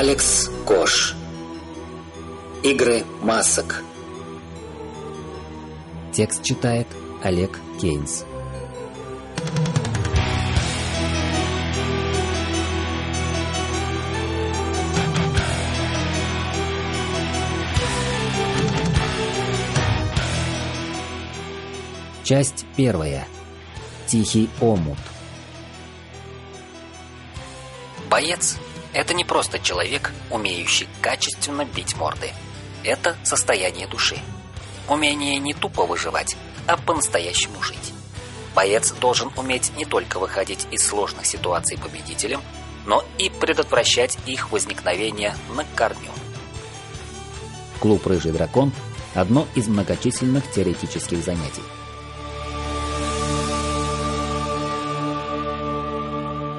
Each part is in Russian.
Алекс Кош Игры масок Текст читает Олег Кейнс Часть первая. Тихий омут. Боец – это не просто человек, умеющий качественно бить морды. Это состояние души. Умение не тупо выживать, а по-настоящему жить. Боец должен уметь не только выходить из сложных ситуаций победителем, но и предотвращать их возникновение на корню. Клуб «Рыжий дракон» – одно из многочисленных теоретических занятий.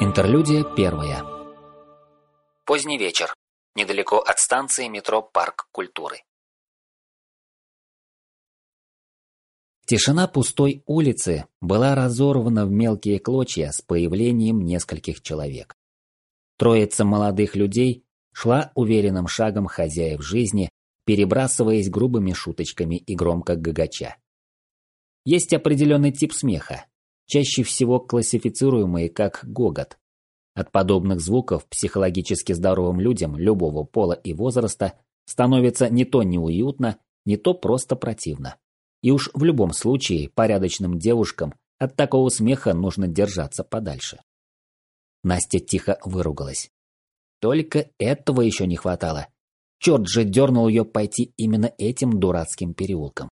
Интерлюдия первая. Поздний вечер. Недалеко от станции метро Парк культуры. Тишина пустой улицы была разорвана в мелкие клочья с появлением нескольких человек. Троица молодых людей шла уверенным шагом хозяев жизни, перебрасываясь грубыми шуточками и громко гагача. Есть определенный тип смеха, чаще всего классифицируемый как гогот. От подобных звуков психологически здоровым людям любого пола и возраста становится не то неуютно, не то просто противно. И уж в любом случае порядочным девушкам от такого смеха нужно держаться подальше. Настя тихо выругалась. Только этого еще не хватало. Черт же дернул ее пойти именно этим дурацким переулком.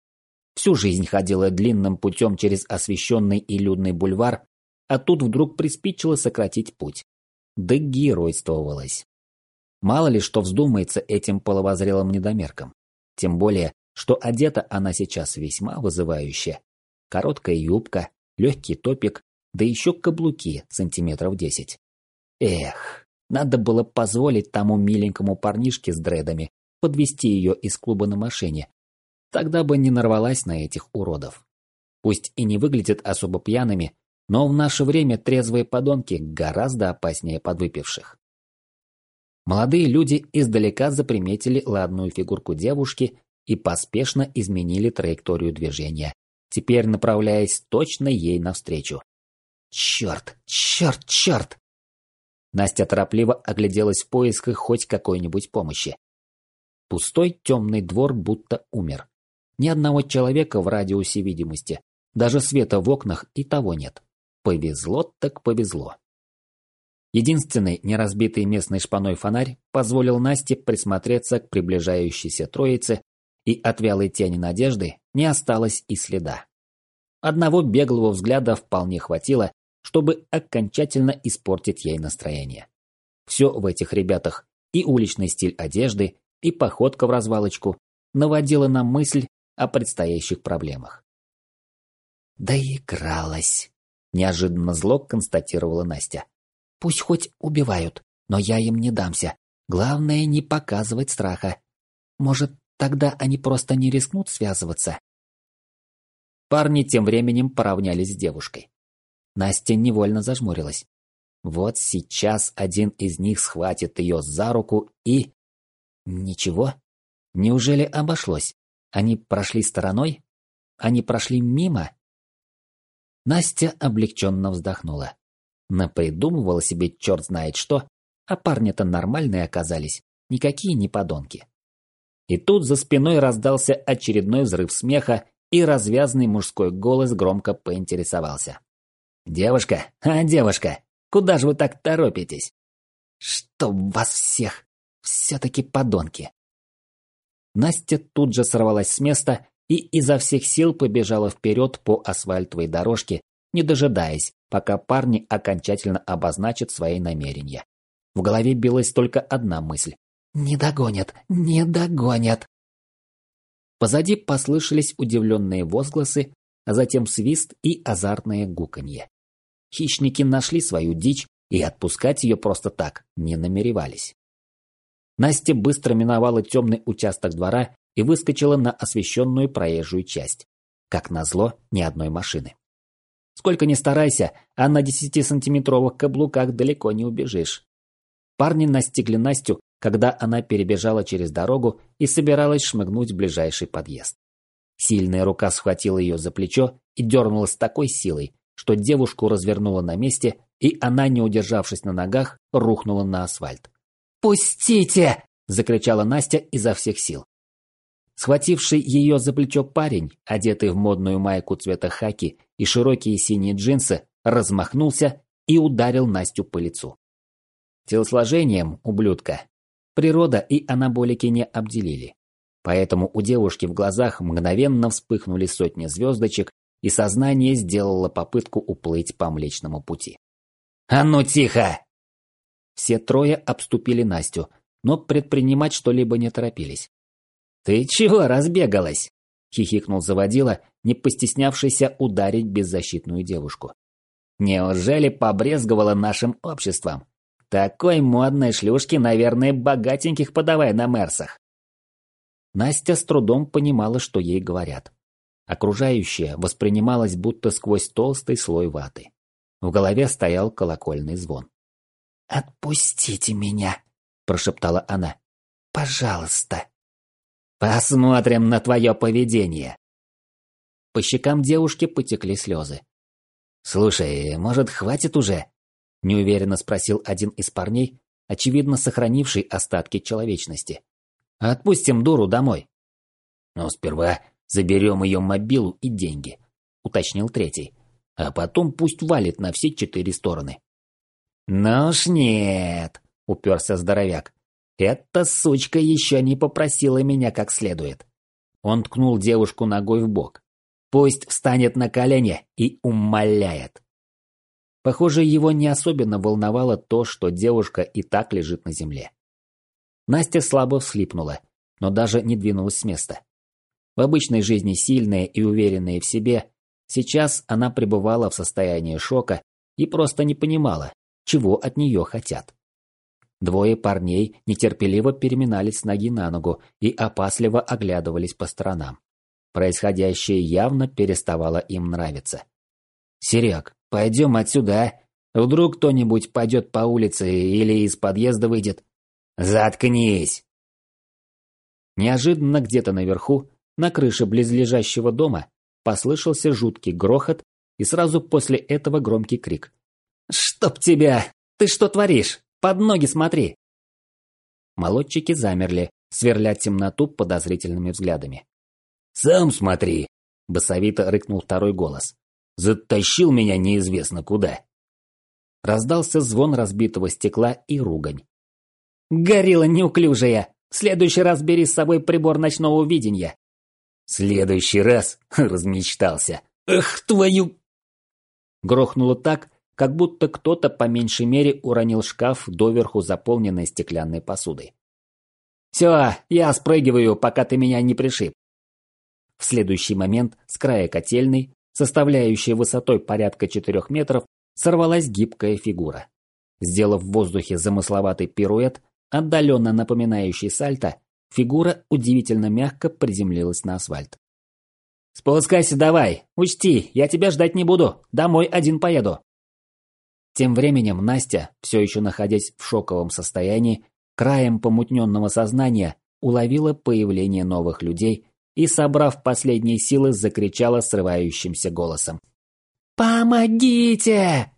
Всю жизнь ходила длинным путем через освещенный и людный бульвар, а тут вдруг приспичило сократить путь. Да геройствовалась. Мало ли что вздумается этим половозрелым недомеркам. Тем более, что одета она сейчас весьма вызывающе. Короткая юбка, легкий топик, да еще каблуки сантиметров десять. Эх, надо было позволить тому миленькому парнишке с дредами подвести ее из клуба на машине. Тогда бы не нарвалась на этих уродов. Пусть и не выглядят особо пьяными, но в наше время трезвые подонки гораздо опаснее подвыпивших. Молодые люди издалека заприметили ладную фигурку девушки и поспешно изменили траекторию движения, теперь направляясь точно ей навстречу. Черт, черт, черт! Настя торопливо огляделась в поисках хоть какой-нибудь помощи. Пустой темный двор будто умер. Ни одного человека в радиусе видимости, даже света в окнах и того нет. Повезло так повезло. Единственный неразбитый местной шпаной фонарь позволил Насте присмотреться к приближающейся троице, и от вялой тени надежды не осталось и следа. Одного беглого взгляда вполне хватило, чтобы окончательно испортить ей настроение. Все в этих ребятах, и уличный стиль одежды, и походка в развалочку, наводило на мысль о предстоящих проблемах. «Доигралась», – неожиданно зло констатировала Настя. «Пусть хоть убивают, но я им не дамся. Главное, не показывать страха. Может, тогда они просто не рискнут связываться?» Парни тем временем поравнялись с девушкой. Настя невольно зажмурилась. Вот сейчас один из них схватит ее за руку и... Ничего? Неужели обошлось? Они прошли стороной? Они прошли мимо? Настя облегченно вздохнула. Напридумывала себе черт знает что, а парни-то нормальные оказались, никакие не подонки. И тут за спиной раздался очередной взрыв смеха, и развязный мужской голос громко поинтересовался. «Девушка, а, девушка, куда же вы так торопитесь?» «Чтоб вас всех!» Все-таки подонки. Настя тут же сорвалась с места и изо всех сил побежала вперед по асфальтовой дорожке, не дожидаясь, пока парни окончательно обозначат свои намерения. В голове билась только одна мысль. «Не догонят! Не догонят!» Позади послышались удивленные возгласы, а затем свист и азартное гуканье. Хищники нашли свою дичь и отпускать ее просто так не намеревались. Настя быстро миновала темный участок двора и выскочила на освещенную проезжую часть. Как назло, ни одной машины. Сколько ни старайся, а на десятисантиметровых каблуках далеко не убежишь. Парни настигли Настю, когда она перебежала через дорогу и собиралась шмыгнуть в ближайший подъезд. Сильная рука схватила ее за плечо и дернула с такой силой, что девушку развернула на месте, и она, не удержавшись на ногах, рухнула на асфальт. «Пустите!» – закричала Настя изо всех сил. Схвативший ее за плечо парень, одетый в модную майку цвета хаки и широкие синие джинсы, размахнулся и ударил Настю по лицу. Телосложением ублюдка природа и анаболики не обделили. Поэтому у девушки в глазах мгновенно вспыхнули сотни звездочек, и сознание сделало попытку уплыть по Млечному пути. «А ну тихо!» Все трое обступили Настю, но предпринимать что-либо не торопились. «Ты чего разбегалась?» – хихикнул заводила, не постеснявшийся ударить беззащитную девушку. «Неужели побрезговала нашим обществом? Такой модной шлюшки, наверное, богатеньких подавай на мерсах». Настя с трудом понимала, что ей говорят. Окружающее воспринималось будто сквозь толстый слой ваты. В голове стоял колокольный звон. «Отпустите меня!» – прошептала она. «Пожалуйста!» «Посмотрим на твое поведение!» По щекам девушки потекли слезы. «Слушай, может, хватит уже?» – неуверенно спросил один из парней, очевидно сохранивший остатки человечности. «Отпустим дуру домой». «Но сперва Заберем ее мобилу и деньги», — уточнил третий. «А потом пусть валит на все четыре стороны». «Ну уж нет», — уперся здоровяк. «Эта сучка еще не попросила меня как следует». Он ткнул девушку ногой в бок. «Пусть встанет на колени и умоляет». Похоже, его не особенно волновало то, что девушка и так лежит на земле. Настя слабо всхлипнула, но даже не двинулась с места. В обычной жизни сильная и уверенная в себе, сейчас она пребывала в состоянии шока и просто не понимала, чего от нее хотят. Двое парней нетерпеливо переминались с ноги на ногу и опасливо оглядывались по сторонам. Происходящее явно переставало им нравиться. «Серег, пойдем отсюда, а? Вдруг кто-нибудь пойдет по улице или из подъезда выйдет?» «Заткнись!» Неожиданно где-то наверху на крыше близлежащего дома послышался жуткий грохот и сразу после этого громкий крик. «Чтоб тебя! Ты что творишь? Под ноги смотри!» Молодчики замерли, сверля темноту подозрительными взглядами. «Сам смотри!» – басовито рыкнул второй голос. «Затащил меня неизвестно куда!» Раздался звон разбитого стекла и ругань. «Горилла неуклюжая! В следующий раз бери с собой прибор ночного видения!» Следующий раз размечтался. Эх, твою... Грохнуло так, как будто кто-то по меньшей мере уронил шкаф доверху заполненной стеклянной посудой. «Все, я спрыгиваю, пока ты меня не пришиб». В следующий момент с края котельной, составляющей высотой порядка четырех метров, сорвалась гибкая фигура. Сделав в воздухе замысловатый пируэт, отдаленно напоминающий сальто, Фигура удивительно мягко приземлилась на асфальт. «Спускайся давай! Учти, я тебя ждать не буду! Домой один поеду!» Тем временем Настя, все еще находясь в шоковом состоянии, краем помутненного сознания уловила появление новых людей и, собрав последние силы, закричала срывающимся голосом. «Помогите!»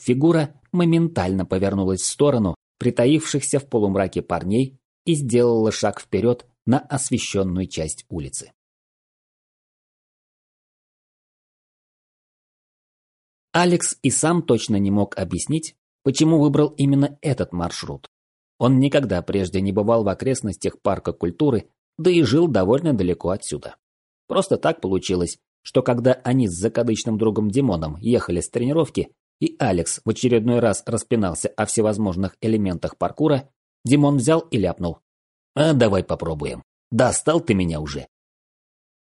Фигура моментально повернулась в сторону притаившихся в полумраке парней и сделала шаг вперед на освещенную часть улицы. Алекс и сам точно не мог объяснить, почему выбрал именно этот маршрут. Он никогда прежде не бывал в окрестностях парка культуры, да и жил довольно далеко отсюда. Просто так получилось, что когда они с закадычным другом Димоном ехали с тренировки, и Алекс в очередной раз распинался о всевозможных элементах паркура, Димон взял и ляпнул. «А давай попробуем. Достал ты меня уже».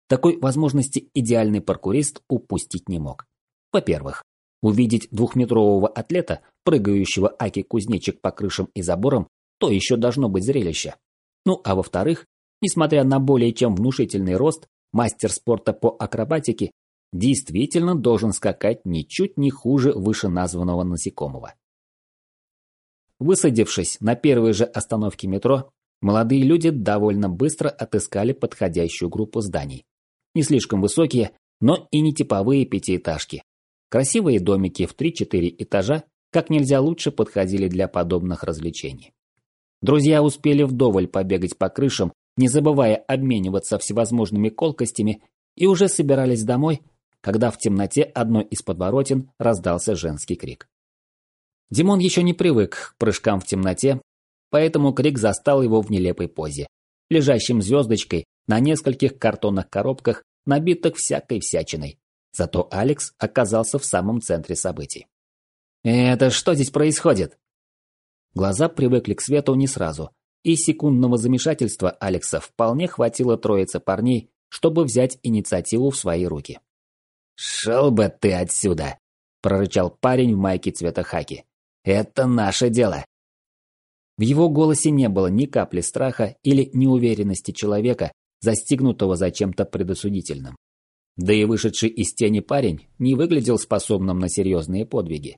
Такой возможности идеальный паркурист упустить не мог. Во-первых, увидеть двухметрового атлета, прыгающего аки-кузнечик по крышам и заборам, то еще должно быть зрелище. Ну а во-вторых, несмотря на более чем внушительный рост, мастер спорта по акробатике действительно должен скакать ничуть не хуже вышеназванного насекомого. Высадившись на первой же остановке метро, молодые люди довольно быстро отыскали подходящую группу зданий. Не слишком высокие, но и не типовые пятиэтажки. Красивые домики в 3-4 этажа как нельзя лучше подходили для подобных развлечений. Друзья успели вдоволь побегать по крышам не забывая обмениваться всевозможными колкостями, и уже собирались домой, когда в темноте одной из подворотен раздался женский крик. Димон еще не привык к прыжкам в темноте, поэтому крик застал его в нелепой позе, лежащим звездочкой на нескольких картонных коробках, набитых всякой всячиной. Зато Алекс оказался в самом центре событий. «Это что здесь происходит?» Глаза привыкли к свету не сразу, и секундного замешательства Алекса вполне хватило троицы парней, чтобы взять инициативу в свои руки. «Шел бы ты отсюда!» – прорычал парень в майке цвета хаки. «Это наше дело!» В его голосе не было ни капли страха или неуверенности человека, застигнутого за чем-то предосудительным. Да и вышедший из тени парень не выглядел способным на серьезные подвиги.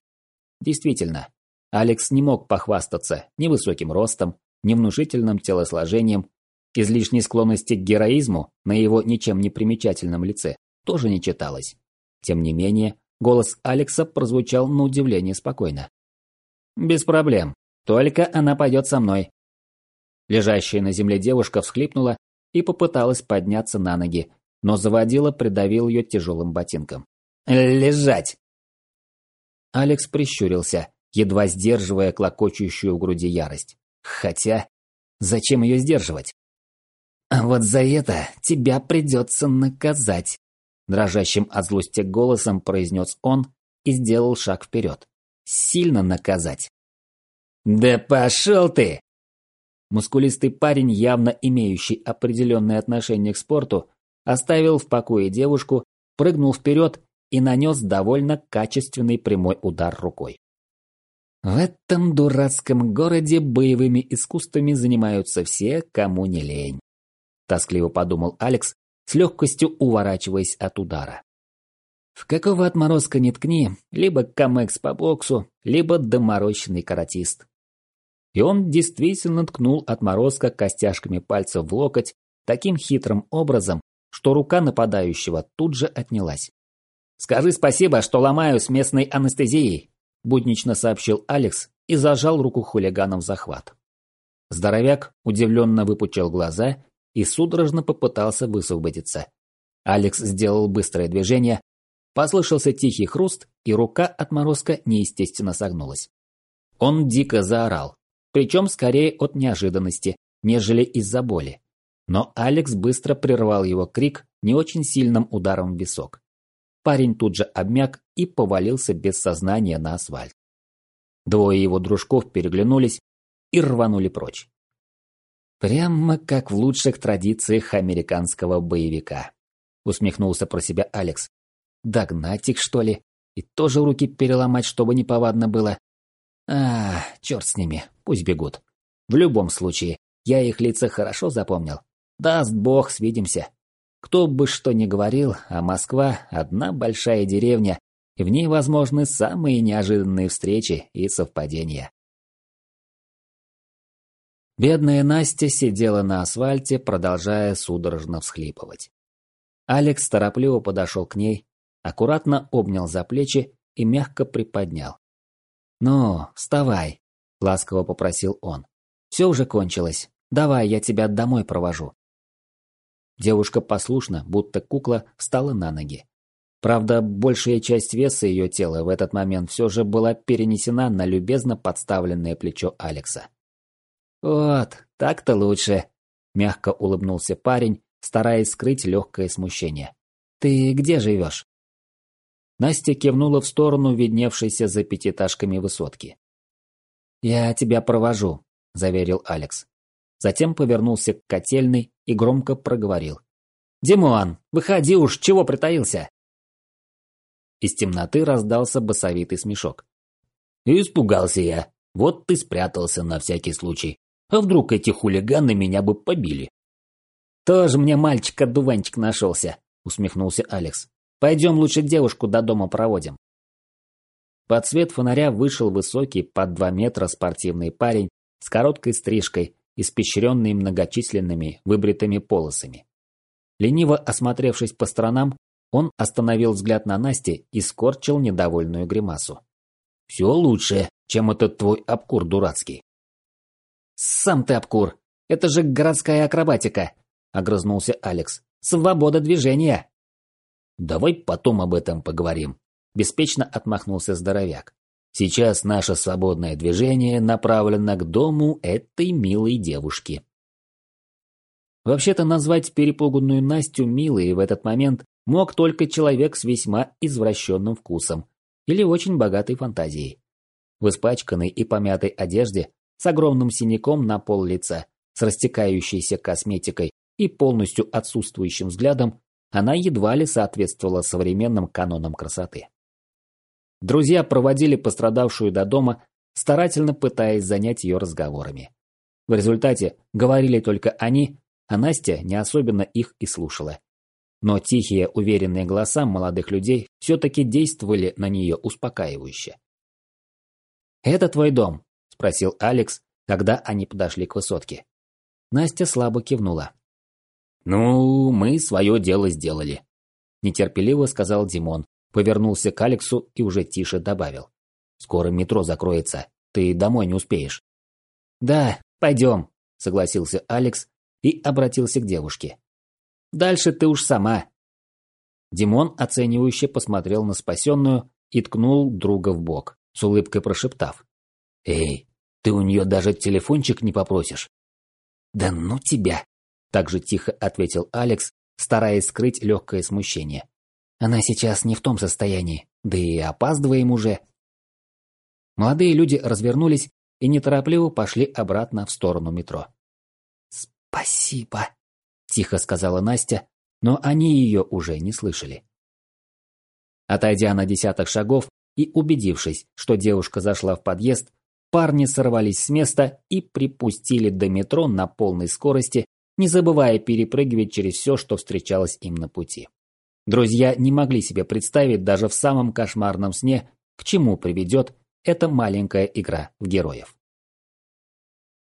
Действительно, Алекс не мог похвастаться ни высоким ростом, невнушительным телосложением, излишней склонности к героизму на его ничем не примечательном лице тоже не читалось. Тем не менее, голос Алекса прозвучал на удивление спокойно. «Без проблем. Только она пойдет со мной». Лежащая на земле девушка всхлипнула и попыталась подняться на ноги, но заводила придавил ее тяжелым ботинком. «Лежать!» Алекс прищурился, едва сдерживая клокочущую в груди ярость. Хотя, зачем ее сдерживать? А вот за это тебя придется наказать. Дрожащим от злости голосом произнес он и сделал шаг вперед. Сильно наказать. «Да пошел ты!» Мускулистый парень, явно имеющий определенное отношение к спорту, оставил в покое девушку, прыгнул вперед и нанес довольно качественный прямой удар рукой. В этом дурацком городе боевыми искусствами занимаются все, кому не лень. Тоскливо подумал Алекс, с легкостью уворачиваясь от удара. В какого отморозка не ткни, либо камекс по боксу, либо доморощенный каратист. И он действительно ткнул отморозка костяшками пальцев в локоть таким хитрым образом, что рука нападающего тут же отнялась. «Скажи спасибо, что ломаю с местной анестезией», буднично сообщил Алекс и зажал руку хулиганом в захват. Здоровяк удивленно выпучил глаза и судорожно попытался высвободиться. Алекс сделал быстрое движение, послышался тихий хруст, и рука отморозка неестественно согнулась. Он дико заорал, причем скорее от неожиданности, нежели из-за боли. Но Алекс быстро прервал его крик не очень сильным ударом в висок. Парень тут же обмяк и повалился без сознания на асфальт. Двое его дружков переглянулись и рванули прочь. Прямо как в лучших традициях американского боевика. Усмехнулся про себя Алекс. Догнать их, что ли? И тоже руки переломать, чтобы неповадно было? А, черт с ними, пусть бегут. В любом случае, я их лица хорошо запомнил. Даст бог, свидимся. Кто бы что ни говорил, а Москва – одна большая деревня, и в ней возможны самые неожиданные встречи и совпадения. Бедная Настя сидела на асфальте, продолжая судорожно всхлипывать. Алекс торопливо подошел к ней, аккуратно обнял за плечи и мягко приподнял. «Ну, вставай», – ласково попросил он. «Все уже кончилось. Давай, я тебя домой провожу». Девушка послушно, будто кукла, встала на ноги. Правда, большая часть веса ее тела в этот момент все же была перенесена на любезно подставленное плечо Алекса. Вот, так-то лучше, мягко улыбнулся парень, стараясь скрыть легкое смущение. Ты где живешь? Настя кивнула в сторону видневшейся за пятиэтажками высотки. «Я тебя провожу», – заверил Алекс. Затем повернулся к котельной и громко проговорил. «Димон, выходи уж, чего притаился?» Из темноты раздался басовитый смешок. «Испугался я. Вот ты спрятался на всякий случай. А вдруг эти хулиганы меня бы побили?» «Тоже мне мальчик-одуванчик нашелся», – усмехнулся Алекс. Пойдем лучше девушку до дома проводим. Под свет фонаря вышел высокий, под два метра спортивный парень с короткой стрижкой, испещренный многочисленными выбритыми полосами. Лениво осмотревшись по сторонам, он остановил взгляд на Насте и скорчил недовольную гримасу. «Все лучше, чем этот твой обкур дурацкий». «Сам ты обкур! Это же городская акробатика!» – огрызнулся Алекс. «Свобода движения!» «Давай потом об этом поговорим», – беспечно отмахнулся здоровяк. «Сейчас наше свободное движение направлено к дому этой милой девушки». Вообще-то назвать перепуганную Настю милой в этот момент мог только человек с весьма извращенным вкусом или очень богатой фантазией. В испачканной и помятой одежде, с огромным синяком на пол лица, с растекающейся косметикой и полностью отсутствующим взглядом, она едва ли соответствовала современным канонам красоты. Друзья проводили пострадавшую до дома, старательно пытаясь занять ее разговорами. В результате говорили только они, а Настя не особенно их и слушала. Но тихие, уверенные голоса молодых людей все-таки действовали на нее успокаивающе. «Это твой дом?» – спросил Алекс, когда они подошли к высотке. Настя слабо кивнула. «Ну, мы свое дело сделали», – нетерпеливо сказал Димон, повернулся к Алексу и уже тише добавил. «Скоро метро закроется, ты домой не успеешь». «Да, пойдем», – согласился Алекс и обратился к девушке. «Дальше ты уж сама». Димон оценивающе посмотрел на спасенную и ткнул друга в бок, с улыбкой прошептав. «Эй, ты у нее даже телефончик не попросишь?» «Да ну тебя!» также тихо ответил Алекс, стараясь скрыть легкое смущение. Она сейчас не в том состоянии, да и опаздываем уже. Молодые люди развернулись и неторопливо пошли обратно в сторону метро. «Спасибо», – тихо сказала Настя, но они ее уже не слышали. Отойдя на десяток шагов и убедившись, что девушка зашла в подъезд, парни сорвались с места и припустили до метро на полной скорости, не забывая перепрыгивать через все, что встречалось им на пути. Друзья не могли себе представить даже в самом кошмарном сне, к чему приведет эта маленькая игра в героев.